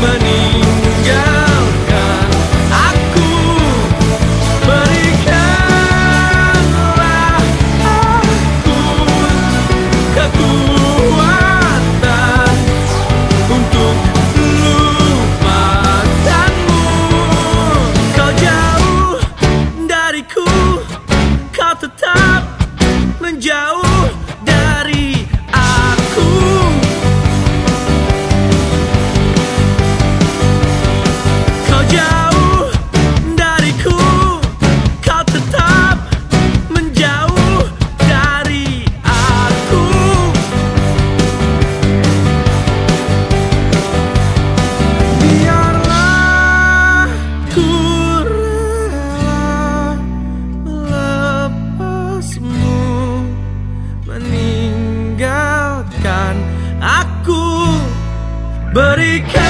money but he can't.